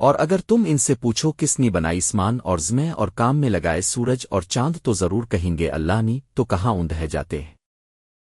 اور اگر تم ان سے پوچھو کس نے بنائی اسمان اور زمیں اور کام میں لگائے سورج اور چاند تو ضرور کہیں گے اللہ نے تو کہاں اندھہ جاتے ہیں؟